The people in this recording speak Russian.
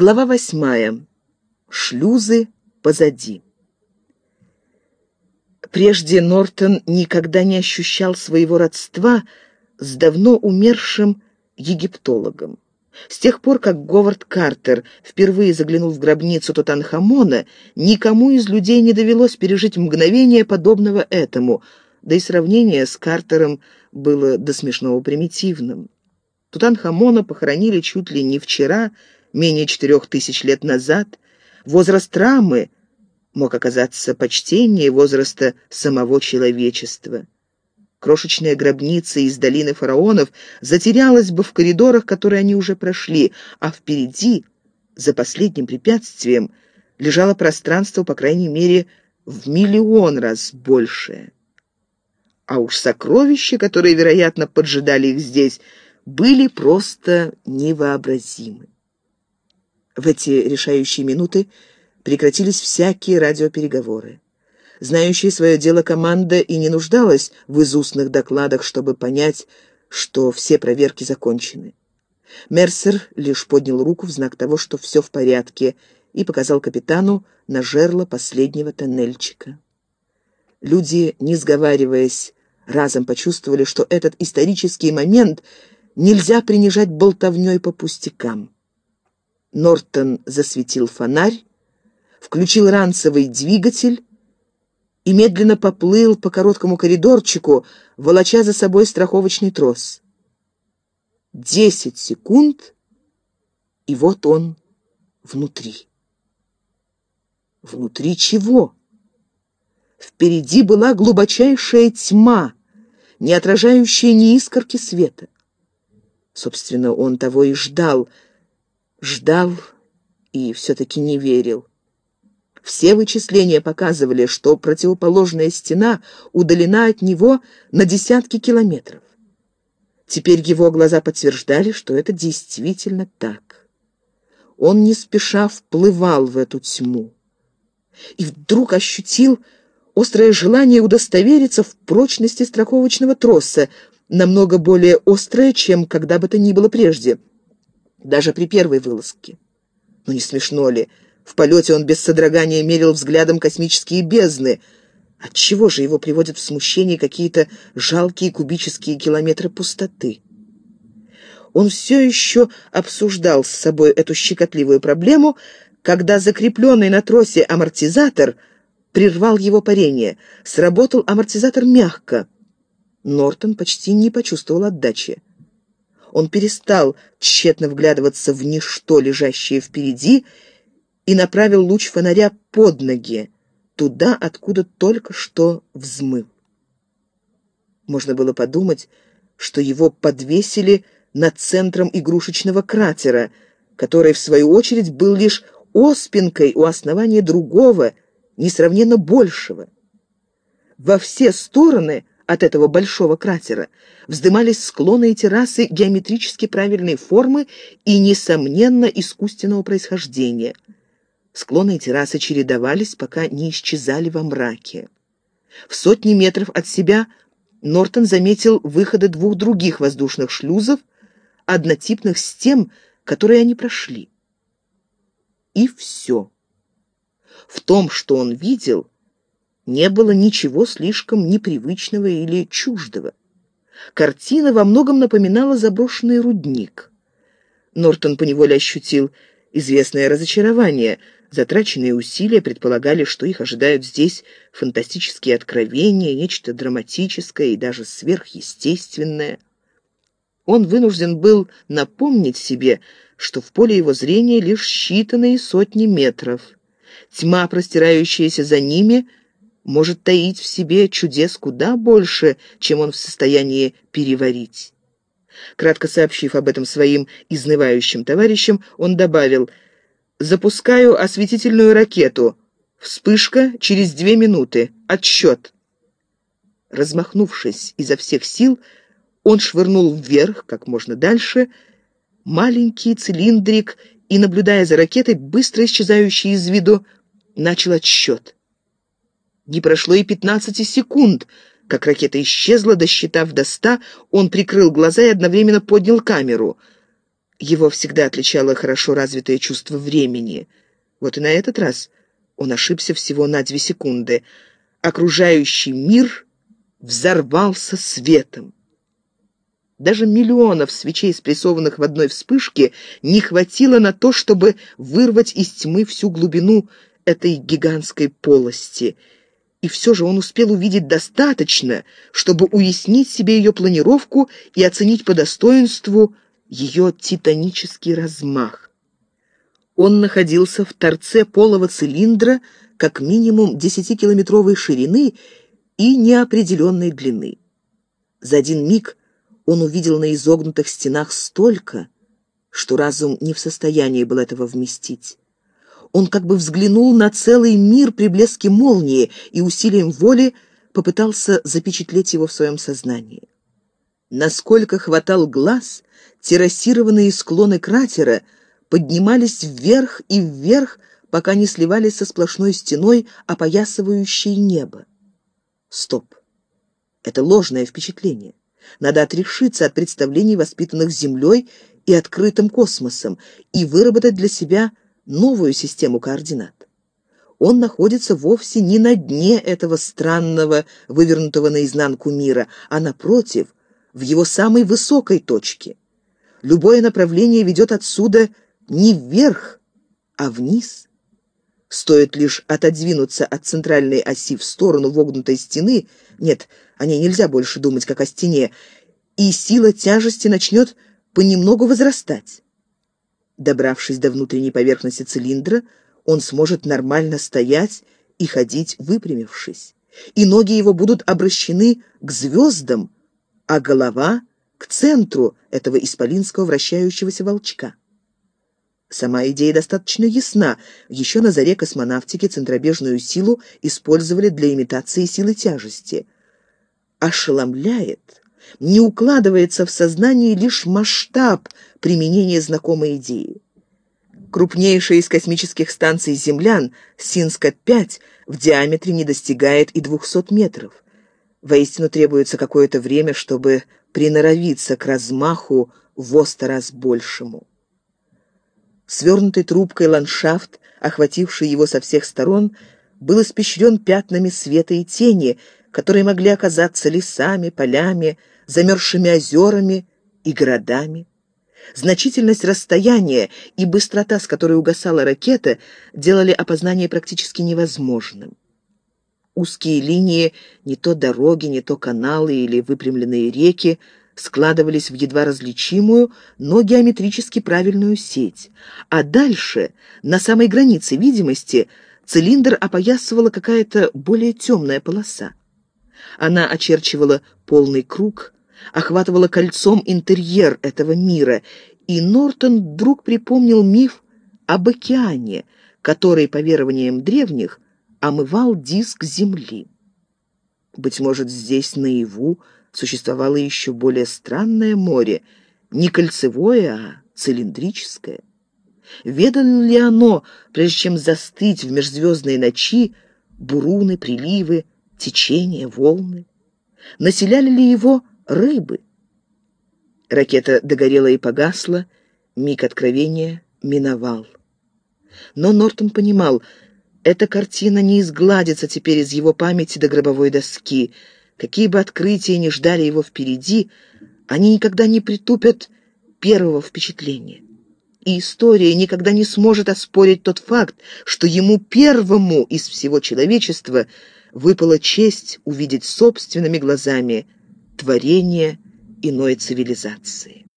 Глава восьмая. Шлюзы позади. Прежде Нортон никогда не ощущал своего родства с давно умершим египтологом. С тех пор, как Говард Картер впервые заглянул в гробницу Тутанхамона, никому из людей не довелось пережить мгновение, подобного этому, да и сравнение с Картером было до смешного примитивным. Тутанхамона похоронили чуть ли не вчера, менее четырех тысяч лет назад. Возраст Рамы мог оказаться почтеннее возраста самого человечества. Крошечная гробница из долины фараонов затерялась бы в коридорах, которые они уже прошли, а впереди, за последним препятствием, лежало пространство, по крайней мере, в миллион раз большее. А уж сокровища, которые, вероятно, поджидали их здесь, были просто невообразимы. В эти решающие минуты прекратились всякие радиопереговоры. Знающая свое дело команда и не нуждалась в изустных докладах, чтобы понять, что все проверки закончены. Мерсер лишь поднял руку в знак того, что все в порядке, и показал капитану на жерло последнего тоннельчика. Люди, не сговариваясь, разом почувствовали, что этот исторический момент нельзя принижать болтовней по пустякам. Нортон засветил фонарь, включил ранцевый двигатель и медленно поплыл по короткому коридорчику, волоча за собой страховочный трос. Десять секунд, и вот он внутри. Внутри чего? Впереди была глубочайшая тьма, не отражающая ни искорки света. Собственно, он того и ждал. Ждал и все-таки не верил. Все вычисления показывали, что противоположная стена удалена от него на десятки километров. Теперь его глаза подтверждали, что это действительно так. Он не спеша вплывал в эту тьму. И вдруг ощутил острое желание удостовериться в прочности страховочного троса, намного более острое, чем когда бы то ни было прежде, даже при первой вылазке. Ну не смешно ли? В полете он без содрогания мерил взглядом космические бездны. Отчего же его приводят в смущение какие-то жалкие кубические километры пустоты? Он все еще обсуждал с собой эту щекотливую проблему, когда закрепленный на тросе амортизатор прервал его парение. Сработал амортизатор мягко. Нортон почти не почувствовал отдачи. Он перестал тщетно вглядываться в ничто, лежащее впереди, и направил луч фонаря под ноги, туда, откуда только что взмыл. Можно было подумать, что его подвесили над центром игрушечного кратера, который, в свою очередь, был лишь оспинкой у основания другого, несравненно большего. Во все стороны от этого большого кратера вздымались склоны и террасы геометрически правильной формы и, несомненно, искусственного происхождения – Склоны и террасы чередовались, пока не исчезали во мраке. В сотни метров от себя Нортон заметил выходы двух других воздушных шлюзов, однотипных с тем, которые они прошли. И все. В том, что он видел, не было ничего слишком непривычного или чуждого. Картина во многом напоминала заброшенный рудник. Нортон поневоле ощутил известное разочарование – Затраченные усилия предполагали, что их ожидают здесь фантастические откровения, нечто драматическое и даже сверхъестественное. Он вынужден был напомнить себе, что в поле его зрения лишь считанные сотни метров. Тьма, простирающаяся за ними, может таить в себе чудес куда больше, чем он в состоянии переварить. Кратко сообщив об этом своим изнывающим товарищам, он добавил – Запускаю осветительную ракету. Вспышка через две минуты. Отсчет. Размахнувшись изо всех сил, он швырнул вверх, как можно дальше, маленький цилиндрик и, наблюдая за ракетой, быстро исчезающей из виду, начал отсчет. Не прошло и пятнадцати секунд, как ракета исчезла, досчитав до ста, он прикрыл глаза и одновременно поднял камеру — Его всегда отличало хорошо развитое чувство времени. Вот и на этот раз он ошибся всего на две секунды. Окружающий мир взорвался светом. Даже миллионов свечей, спрессованных в одной вспышке, не хватило на то, чтобы вырвать из тьмы всю глубину этой гигантской полости. И все же он успел увидеть достаточно, чтобы уяснить себе ее планировку и оценить по достоинству ее титанический размах. Он находился в торце полого цилиндра как минимум 10-километровой ширины и неопределенной длины. За один миг он увидел на изогнутых стенах столько, что разум не в состоянии был этого вместить. Он как бы взглянул на целый мир при блеске молнии и усилием воли попытался запечатлеть его в своем сознании. Насколько хватал глаз, террасированные склоны кратера поднимались вверх и вверх, пока не сливались со сплошной стеной, опоясывающей небо. Стоп. Это ложное впечатление. Надо отрешиться от представлений, воспитанных Землей и открытым космосом, и выработать для себя новую систему координат. Он находится вовсе не на дне этого странного, вывернутого наизнанку мира, а напротив, в его самой высокой точке. Любое направление ведет отсюда не вверх, а вниз. Стоит лишь отодвинуться от центральной оси в сторону вогнутой стены, нет, о ней нельзя больше думать, как о стене, и сила тяжести начнет понемногу возрастать. Добравшись до внутренней поверхности цилиндра, он сможет нормально стоять и ходить, выпрямившись. И ноги его будут обращены к звездам, а голова — к центру этого исполинского вращающегося волчка. Сама идея достаточно ясна. Еще на заре космонавтики центробежную силу использовали для имитации силы тяжести. Ошеломляет, не укладывается в сознании лишь масштаб применения знакомой идеи. Крупнейшая из космических станций землян, Синска-5, в диаметре не достигает и 200 метров. Воистину требуется какое-то время, чтобы приноровиться к размаху в раз большему. Свернутый трубкой ландшафт, охвативший его со всех сторон, был испещрен пятнами света и тени, которые могли оказаться лесами, полями, замерзшими озерами и городами. Значительность расстояния и быстрота, с которой угасала ракета, делали опознание практически невозможным. Узкие линии, не то дороги, не то каналы или выпрямленные реки – складывались в едва различимую, но геометрически правильную сеть. А дальше, на самой границе видимости, цилиндр опоясывала какая-то более темная полоса. Она очерчивала полный круг, охватывала кольцом интерьер этого мира, и Нортон вдруг припомнил миф об океане, который, по верованиям древних, омывал диск Земли. Быть может, здесь наяву существовало еще более странное море, не кольцевое, а цилиндрическое. Ведало ли оно, прежде чем застыть в межзвездной ночи, буруны, приливы, течения, волны? Населяли ли его рыбы? Ракета догорела и погасла, миг откровения миновал. Но Нортон понимал, эта картина не изгладится теперь из его памяти до гробовой доски — Какие бы открытия ни ждали его впереди, они никогда не притупят первого впечатления. И история никогда не сможет оспорить тот факт, что ему первому из всего человечества выпала честь увидеть собственными глазами творение иной цивилизации.